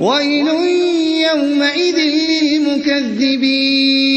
ويل يومئذ للمكذبين